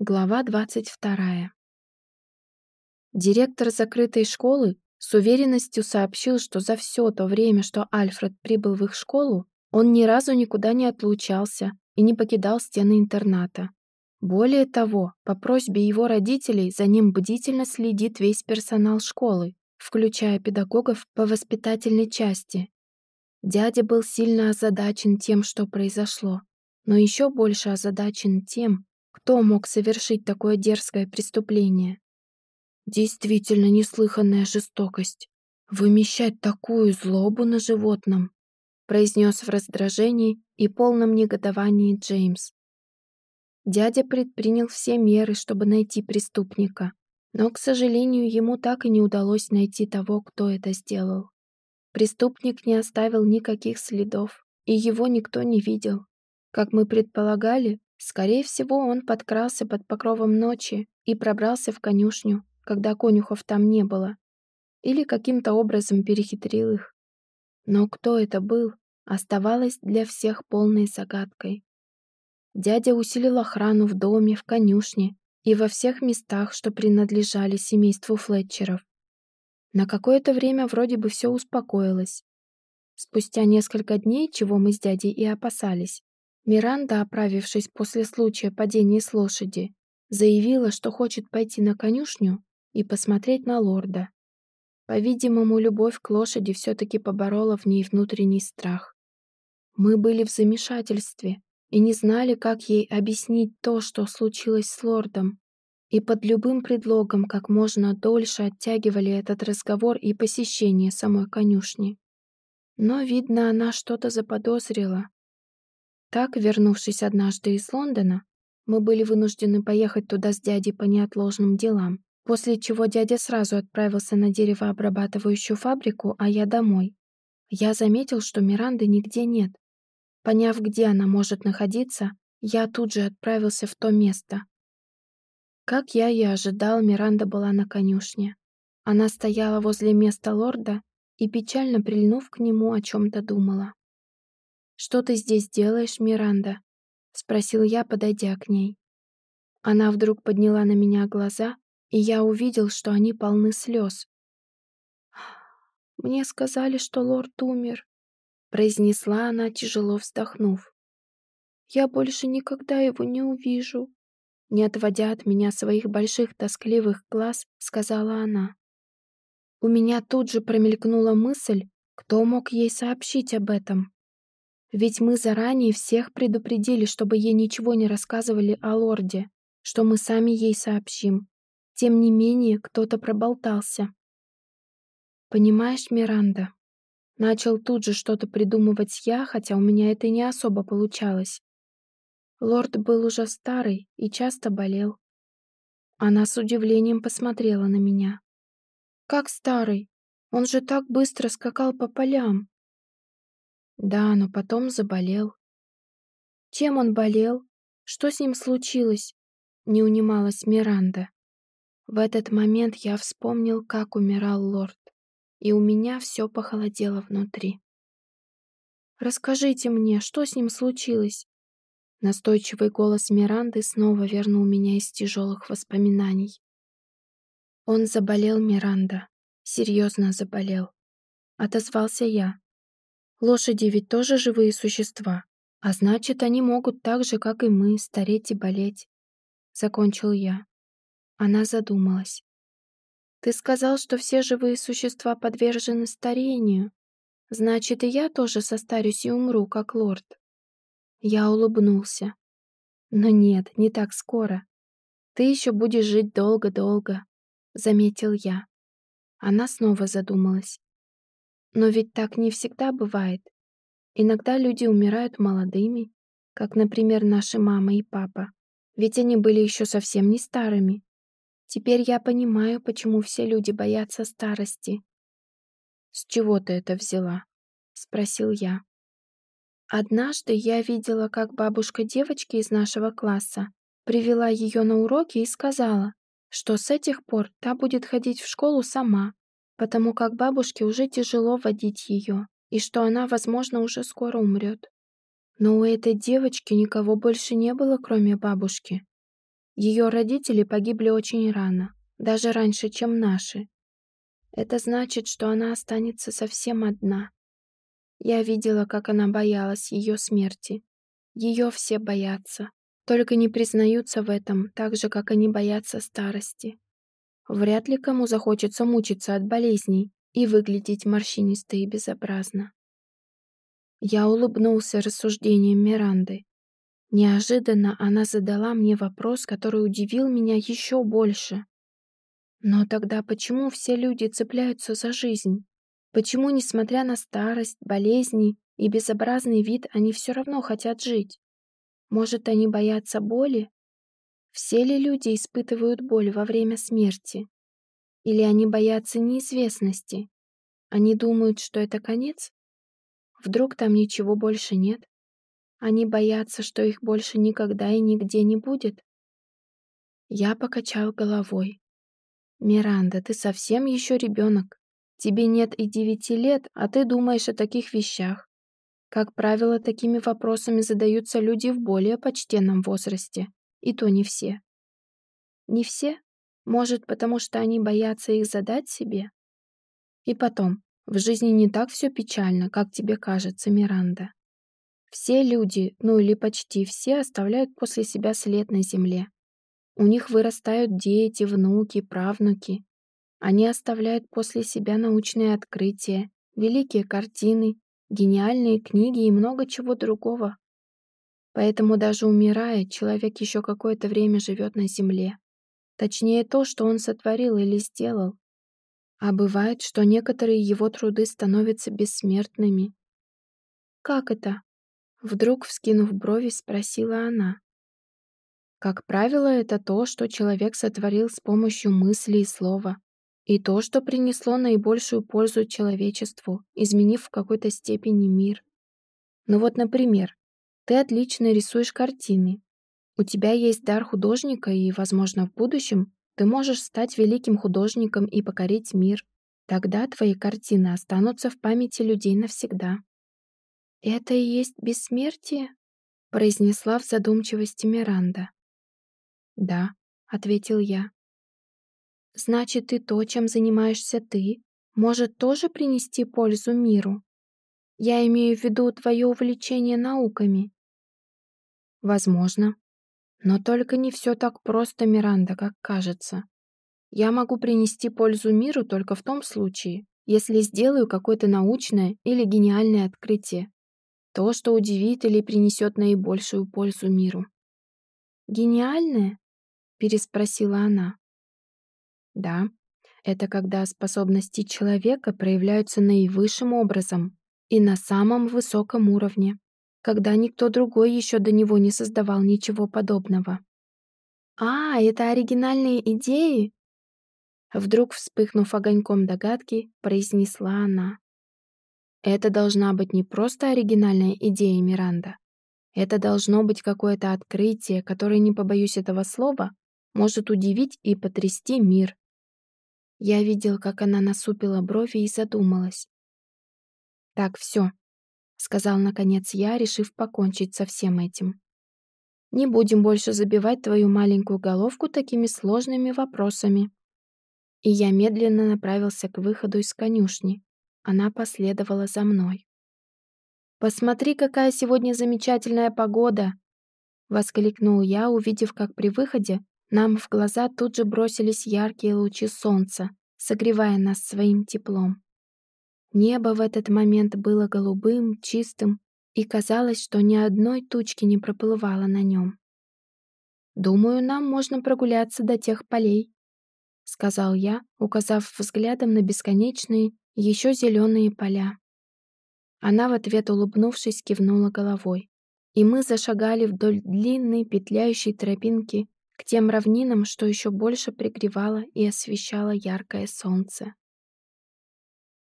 Глава 22. Директор закрытой школы с уверенностью сообщил, что за все то время, что Альфред прибыл в их школу, он ни разу никуда не отлучался и не покидал стены интерната. Более того, по просьбе его родителей за ним бдительно следит весь персонал школы, включая педагогов по воспитательной части. Дядя был сильно озадачен тем, что произошло, но еще больше озадачен тем, кто мог совершить такое дерзкое преступление? Действительно неслыханная жестокость. Вымещать такую злобу на животном, произнес в раздражении и полном негодовании Джеймс. Дядя предпринял все меры, чтобы найти преступника, но, к сожалению, ему так и не удалось найти того, кто это сделал. Преступник не оставил никаких следов, и его никто не видел. Как мы предполагали, Скорее всего, он подкрался под покровом ночи и пробрался в конюшню, когда конюхов там не было. Или каким-то образом перехитрил их. Но кто это был, оставалось для всех полной загадкой. Дядя усилил охрану в доме, в конюшне и во всех местах, что принадлежали семейству Флетчеров. На какое-то время вроде бы все успокоилось. Спустя несколько дней, чего мы с дядей и опасались, Миранда, оправившись после случая падения с лошади, заявила, что хочет пойти на конюшню и посмотреть на лорда. По-видимому, любовь к лошади все-таки поборола в ней внутренний страх. Мы были в замешательстве и не знали, как ей объяснить то, что случилось с лордом, и под любым предлогом как можно дольше оттягивали этот разговор и посещение самой конюшни. Но, видно, она что-то заподозрила так, вернувшись однажды из Лондона, мы были вынуждены поехать туда с дядей по неотложным делам, после чего дядя сразу отправился на деревообрабатывающую фабрику, а я домой. Я заметил, что Миранды нигде нет. Поняв, где она может находиться, я тут же отправился в то место. Как я и ожидал, Миранда была на конюшне. Она стояла возле места лорда и, печально прильнув к нему, о чем-то думала. «Что ты здесь делаешь, Миранда?» — спросил я, подойдя к ней. Она вдруг подняла на меня глаза, и я увидел, что они полны слез. «Мне сказали, что лорд умер», — произнесла она, тяжело вздохнув. «Я больше никогда его не увижу», — не отводя от меня своих больших тоскливых глаз, сказала она. У меня тут же промелькнула мысль, кто мог ей сообщить об этом. Ведь мы заранее всех предупредили, чтобы ей ничего не рассказывали о лорде, что мы сами ей сообщим. Тем не менее, кто-то проболтался. Понимаешь, Миранда? Начал тут же что-то придумывать я, хотя у меня это не особо получалось. Лорд был уже старый и часто болел. Она с удивлением посмотрела на меня. «Как старый? Он же так быстро скакал по полям!» Да, но потом заболел. Чем он болел? Что с ним случилось? Не унималась Миранда. В этот момент я вспомнил, как умирал лорд, и у меня все похолодело внутри. «Расскажите мне, что с ним случилось?» Настойчивый голос Миранды снова вернул меня из тяжелых воспоминаний. «Он заболел, Миранда. Серьезно заболел», — отозвался я. Лошади ведь тоже живые существа, а значит, они могут так же, как и мы, стареть и болеть. Закончил я. Она задумалась. Ты сказал, что все живые существа подвержены старению. Значит, и я тоже состарюсь и умру, как лорд. Я улыбнулся. Но нет, не так скоро. Ты еще будешь жить долго-долго, заметил я. Она снова задумалась. Но ведь так не всегда бывает. Иногда люди умирают молодыми, как, например, наши мама и папа. Ведь они были еще совсем не старыми. Теперь я понимаю, почему все люди боятся старости. «С чего ты это взяла?» — спросил я. Однажды я видела, как бабушка девочки из нашего класса привела ее на уроки и сказала, что с этих пор та будет ходить в школу сама, потому как бабушке уже тяжело водить ее, и что она, возможно, уже скоро умрет. Но у этой девочки никого больше не было, кроме бабушки. Ее родители погибли очень рано, даже раньше, чем наши. Это значит, что она останется совсем одна. Я видела, как она боялась ее смерти. Ее все боятся, только не признаются в этом, так же, как они боятся старости. Вряд ли кому захочется мучиться от болезней и выглядеть морщинисто и безобразно. Я улыбнулся рассуждением Миранды. Неожиданно она задала мне вопрос, который удивил меня еще больше. Но тогда почему все люди цепляются за жизнь? Почему, несмотря на старость, болезни и безобразный вид, они все равно хотят жить? Может, они боятся боли? Все ли люди испытывают боль во время смерти? Или они боятся неизвестности? Они думают, что это конец? Вдруг там ничего больше нет? Они боятся, что их больше никогда и нигде не будет? Я покачал головой. «Миранда, ты совсем еще ребенок. Тебе нет и девяти лет, а ты думаешь о таких вещах. Как правило, такими вопросами задаются люди в более почтенном возрасте. И то не все. Не все? Может, потому что они боятся их задать себе? И потом, в жизни не так все печально, как тебе кажется, Миранда. Все люди, ну или почти все, оставляют после себя след на земле. У них вырастают дети, внуки, правнуки. Они оставляют после себя научные открытия, великие картины, гениальные книги и много чего другого. Поэтому даже умирая, человек еще какое-то время живет на земле. Точнее, то, что он сотворил или сделал. А бывает, что некоторые его труды становятся бессмертными. «Как это?» Вдруг, вскинув брови, спросила она. Как правило, это то, что человек сотворил с помощью мысли и слова, и то, что принесло наибольшую пользу человечеству, изменив в какой-то степени мир. Ну вот, например, ты отлично рисуешь картины. У тебя есть дар художника, и, возможно, в будущем ты можешь стать великим художником и покорить мир. Тогда твои картины останутся в памяти людей навсегда. «Это и есть бессмертие?» — произнесла в задумчивости Миранда. «Да», — ответил я. «Значит, и то, чем занимаешься ты, может тоже принести пользу миру? Я имею в виду твое увлечение науками». «Возможно. Но только не все так просто, Миранда, как кажется. Я могу принести пользу миру только в том случае, если сделаю какое-то научное или гениальное открытие. То, что удивит или принесет наибольшую пользу миру. «Гениальное?» — переспросила она. «Да, это когда способности человека проявляются наивысшим образом и на самом высоком уровне, когда никто другой еще до него не создавал ничего подобного». «А, это оригинальные идеи?» Вдруг, вспыхнув огоньком догадки, произнесла она. Это должна быть не просто оригинальная идея Миранда. Это должно быть какое-то открытие, которое, не побоюсь этого слова, может удивить и потрясти мир. Я видел, как она насупила брови и задумалась. «Так, все», — сказал наконец я, решив покончить со всем этим. «Не будем больше забивать твою маленькую головку такими сложными вопросами». И я медленно направился к выходу из конюшни. Она последовала за мной. «Посмотри, какая сегодня замечательная погода!» — воскликнул я, увидев, как при выходе нам в глаза тут же бросились яркие лучи солнца, согревая нас своим теплом. Небо в этот момент было голубым, чистым, и казалось, что ни одной тучки не проплывало на нем. «Думаю, нам можно прогуляться до тех полей», — сказал я, указав взглядом на бесконечные, еще зеленые поля. Она в ответ, улыбнувшись, кивнула головой, и мы зашагали вдоль длинной петляющей тропинки к тем равнинам, что еще больше пригревало и освещало яркое солнце.